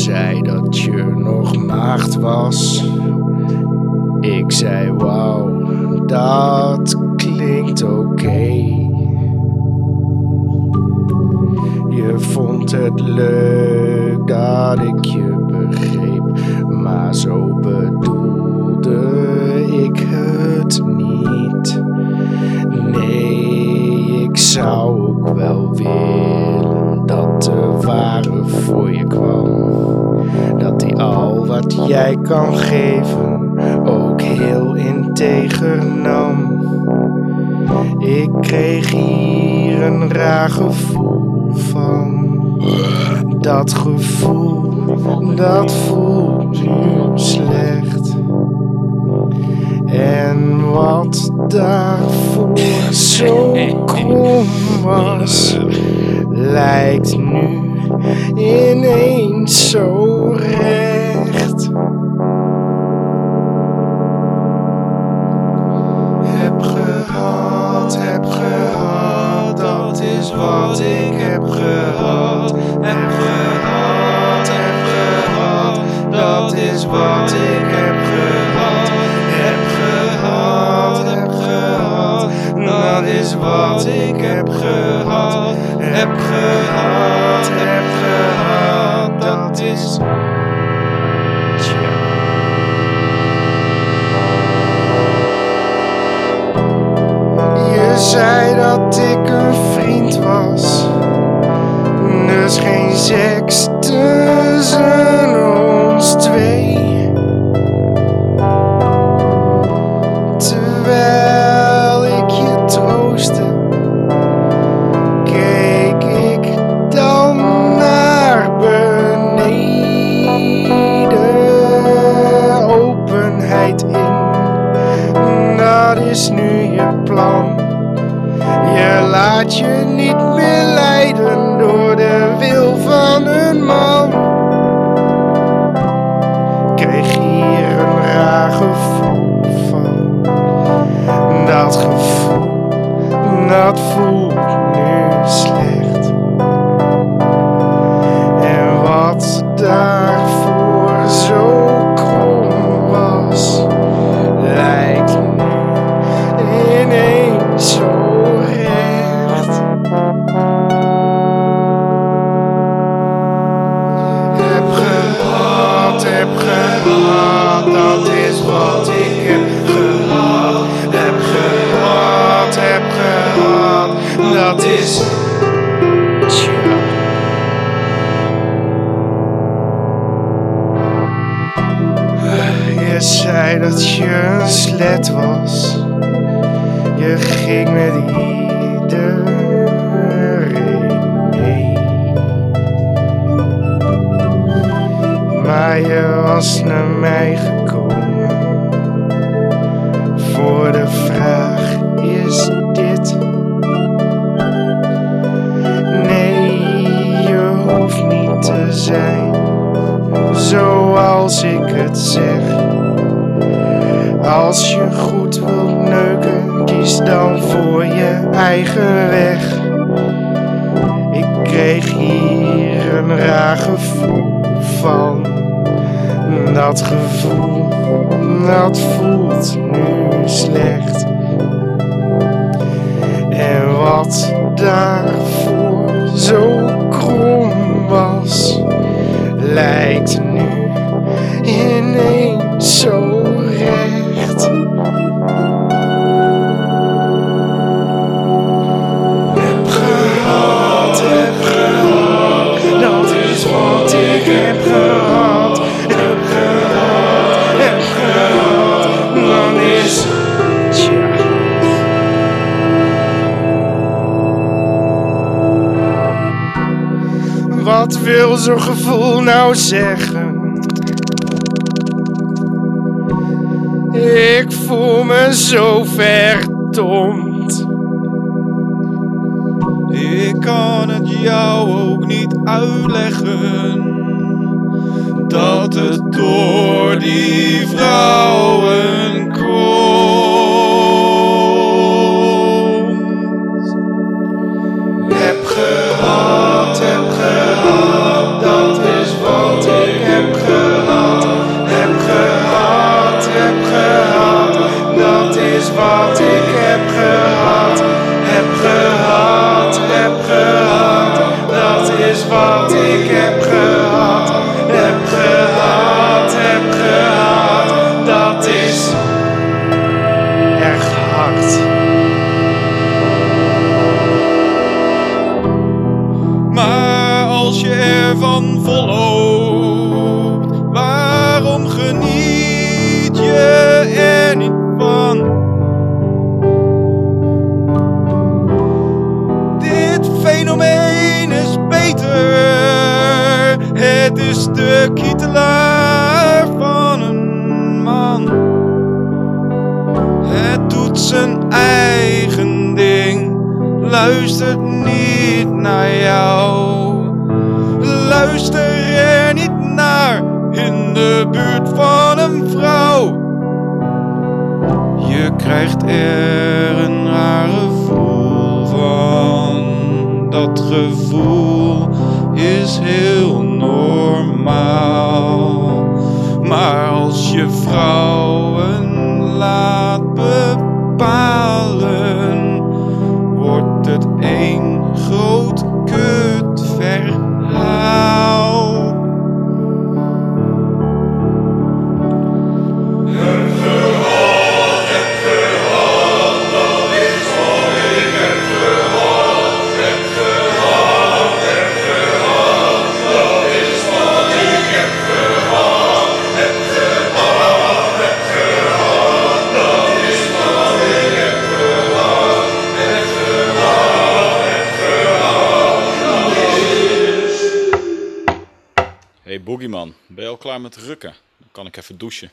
zei dat je nog maagd was. Ik zei wauw, dat klinkt oké. Je vond het leuk dat ik je begreep, maar zo bedoelde ik het niet. Nee, ik zou ook wel willen jij kan geven ook heel integer nam. Ik kreeg hier een raar gevoel van. Dat gevoel, dat voelt nu slecht. En wat daarvoor zo krom was, lijkt nu ineens zo recht. Dat is wat ik heb gehad. Heb gehad, heb gehad, dat is wat ik heb gehad. Heb gehad, heb gehad, dat is wat ik heb gehad. Heb gehad, heb gehad, dat is. Je zei dat ik is nu je plan. Je laat je niet meer leiden door de wil van een man. Kreeg hier een raar gevoel van. Dat gevoel, dat voelt nu slecht. Heb gehad, dat is wat ik heb gehad. Heb gehad, heb gehad, dat is. Je zei dat je een slet was. Je ging met iedereen Maar je was naar mij gekomen. Voor de vraag: is dit? Nee, je hoeft niet te zijn zoals ik het zeg. Als je goed wilt neuken, kies dan voor je eigen weg. Ik kreeg hier een raar gevoel van. Dat gevoel, dat voelt nu slecht. En wat daarvoor zo krom was, lijkt nu ineens zo Wat wil zo'n gevoel nou zeggen? Ik voel me zo verdomd. Ik kan het jou ook niet uitleggen dat het door die vrouwen wat ik heb gehad, heb gehad, heb gehad. Dat is wat ik heb gehad, heb gehad, heb gehad. Dat is echt hard. Het is de kietelaar van een man. Het doet zijn eigen ding, luistert niet naar jou. Luister er niet naar in de buurt van een vrouw. Je krijgt er een raar gevoel van. Dat gevoel klaar met rukken? Dan kan ik even douchen.